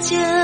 见。